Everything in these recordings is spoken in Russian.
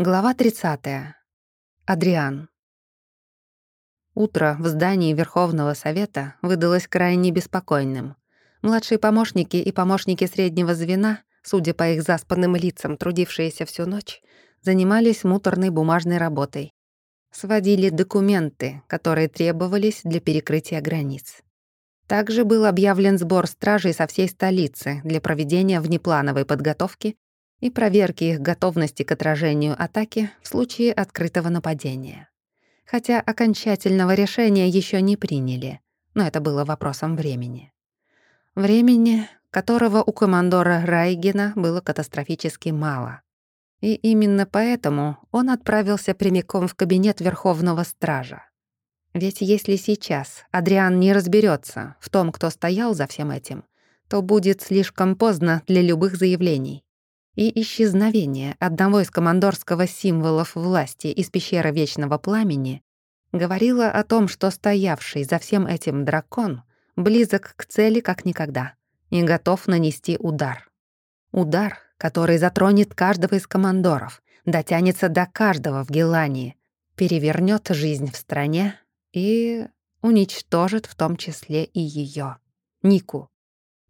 Глава 30. Адриан. Утро в здании Верховного Совета выдалось крайне беспокойным. Младшие помощники и помощники среднего звена, судя по их заспанным лицам, трудившиеся всю ночь, занимались муторной бумажной работой. Сводили документы, которые требовались для перекрытия границ. Также был объявлен сбор стражей со всей столицы для проведения внеплановой подготовки и проверки их готовности к отражению атаки в случае открытого нападения. Хотя окончательного решения еще не приняли, но это было вопросом времени. Времени, которого у командора Райгена было катастрофически мало. И именно поэтому он отправился прямиком в кабинет Верховного Стража. Ведь если сейчас Адриан не разберется в том, кто стоял за всем этим, то будет слишком поздно для любых заявлений и исчезновение одного из командорского символов власти из пещеры Вечного Пламени говорило о том, что стоявший за всем этим дракон близок к цели как никогда и готов нанести удар. Удар, который затронет каждого из командоров, дотянется до каждого в Гелании, перевернет жизнь в стране и уничтожит в том числе и ее, Нику.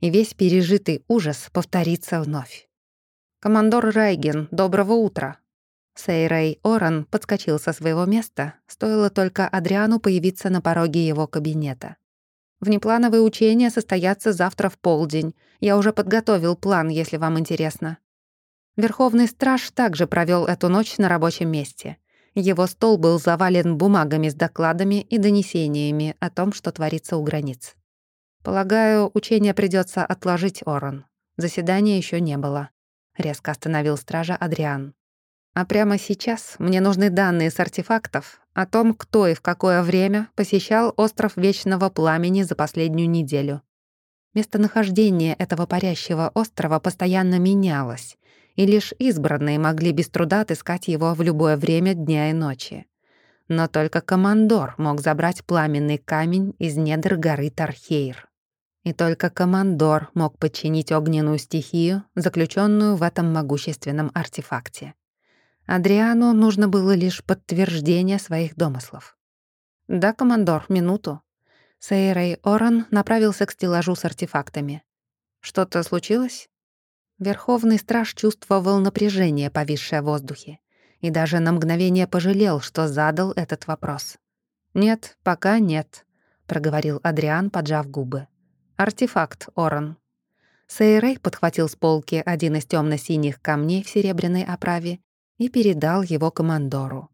И весь пережитый ужас повторится вновь. «Командор Райген, доброго утра!» Сейрей Оран подскочил со своего места, стоило только Адриану появиться на пороге его кабинета. «Внеплановые учения состоятся завтра в полдень. Я уже подготовил план, если вам интересно». Верховный страж также провел эту ночь на рабочем месте. Его стол был завален бумагами с докладами и донесениями о том, что творится у границ. «Полагаю, учение придется отложить, Оран. Заседания еще не было резко остановил стража Адриан. А прямо сейчас мне нужны данные с артефактов о том, кто и в какое время посещал остров Вечного Пламени за последнюю неделю. Местонахождение этого парящего острова постоянно менялось, и лишь избранные могли без труда отыскать его в любое время дня и ночи. Но только командор мог забрать пламенный камень из недр горы Тархейр. И только командор мог подчинить огненную стихию, заключенную в этом могущественном артефакте. Адриану нужно было лишь подтверждение своих домыслов. «Да, командор, минуту». Сейрей Оран направился к стеллажу с артефактами. «Что-то случилось?» Верховный страж чувствовал напряжение, повисшее в воздухе, и даже на мгновение пожалел, что задал этот вопрос. «Нет, пока нет», — проговорил Адриан, поджав губы. Артефакт, Оран. Сейрей подхватил с полки один из темно синих камней в серебряной оправе и передал его командору.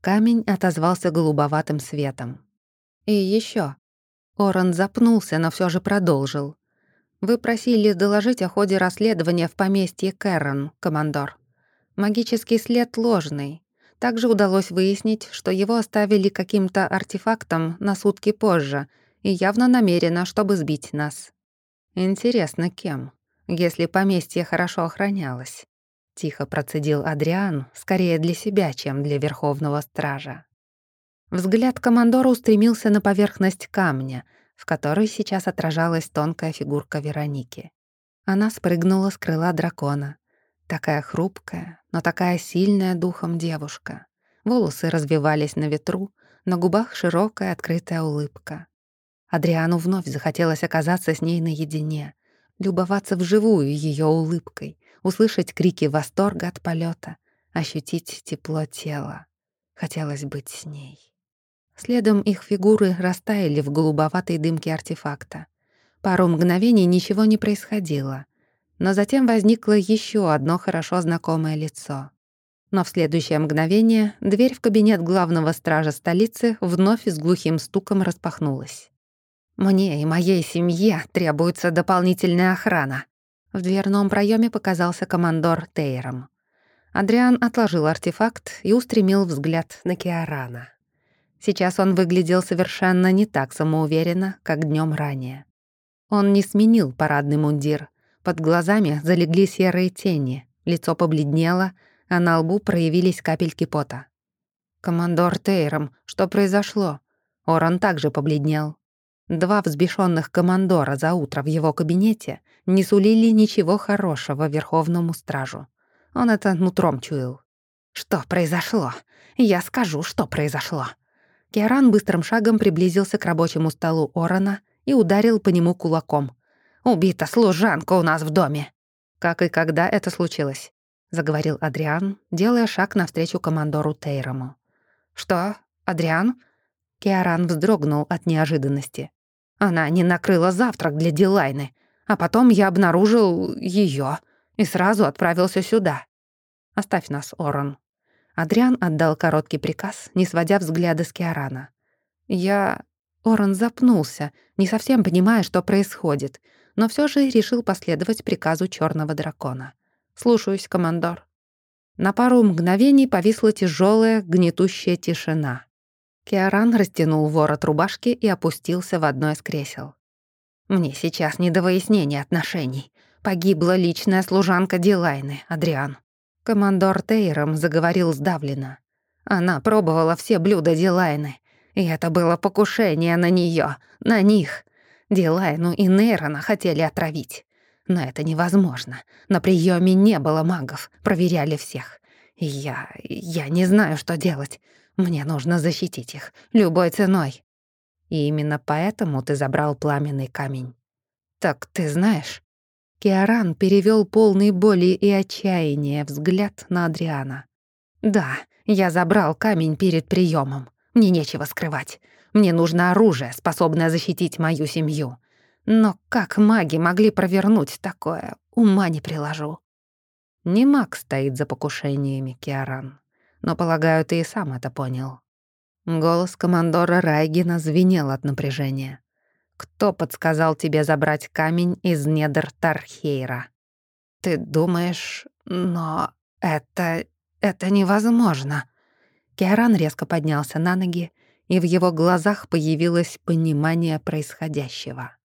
Камень отозвался голубоватым светом. «И еще. Оран запнулся, но все же продолжил. «Вы просили доложить о ходе расследования в поместье Кэррон, командор. Магический след ложный. Также удалось выяснить, что его оставили каким-то артефактом на сутки позже — и явно намерена, чтобы сбить нас. Интересно, кем, если поместье хорошо охранялось? Тихо процедил Адриан, скорее для себя, чем для Верховного Стража. Взгляд командора устремился на поверхность камня, в которой сейчас отражалась тонкая фигурка Вероники. Она спрыгнула с крыла дракона. Такая хрупкая, но такая сильная духом девушка. Волосы развивались на ветру, на губах широкая открытая улыбка. Адриану вновь захотелось оказаться с ней наедине, любоваться вживую ее улыбкой, услышать крики восторга от полета, ощутить тепло тела. Хотелось быть с ней. Следом их фигуры растаяли в голубоватой дымке артефакта. Пару мгновений ничего не происходило, но затем возникло еще одно хорошо знакомое лицо. Но в следующее мгновение дверь в кабинет главного стража столицы вновь с глухим стуком распахнулась. Мне и моей семье требуется дополнительная охрана. В дверном проеме показался командор Тейром. Адриан отложил артефакт и устремил взгляд на Киарана. Сейчас он выглядел совершенно не так самоуверенно, как днем ранее. Он не сменил парадный мундир. Под глазами залегли серые тени, лицо побледнело, а на лбу проявились капельки пота. «Командор Тейром, что произошло?» Оран также побледнел. Два взбешенных командора за утро в его кабинете не сулили ничего хорошего Верховному Стражу. Он это нутром чуял. «Что произошло? Я скажу, что произошло». Киаран быстрым шагом приблизился к рабочему столу Орона и ударил по нему кулаком. «Убита служанка у нас в доме!» «Как и когда это случилось?» — заговорил Адриан, делая шаг навстречу командору Тейрому. «Что, Адриан?» Киаран вздрогнул от неожиданности. «Она не накрыла завтрак для Дилайны, а потом я обнаружил ее и сразу отправился сюда. Оставь нас, Орон». Адриан отдал короткий приказ, не сводя взгляда с Киарана. «Я...» Орон запнулся, не совсем понимая, что происходит, но все же решил последовать приказу черного дракона. «Слушаюсь, командор». На пару мгновений повисла тяжелая, гнетущая тишина. Киаран растянул ворот рубашки и опустился в одно из кресел. «Мне сейчас не до выяснения отношений. Погибла личная служанка Дилайны, Адриан». Командор Тейром заговорил сдавленно. Она пробовала все блюда Дилайны, и это было покушение на нее, на них. Дилайну и Нейрона хотели отравить. Но это невозможно. На приеме не было магов, проверяли всех. Я... я не знаю, что делать. Мне нужно защитить их, любой ценой. И именно поэтому ты забрал пламенный камень. Так ты знаешь? Киаран перевел полный боли и отчаяния взгляд на Адриана. Да, я забрал камень перед приемом. Мне нечего скрывать. Мне нужно оружие, способное защитить мою семью. Но как маги могли провернуть такое, ума не приложу. Не маг стоит за покушениями, Киаран. Но, полагаю, ты и сам это понял. Голос командора Райгина звенел от напряжения. «Кто подсказал тебе забрать камень из недр Тархейра?» «Ты думаешь, но это... это невозможно». Киаран резко поднялся на ноги, и в его глазах появилось понимание происходящего.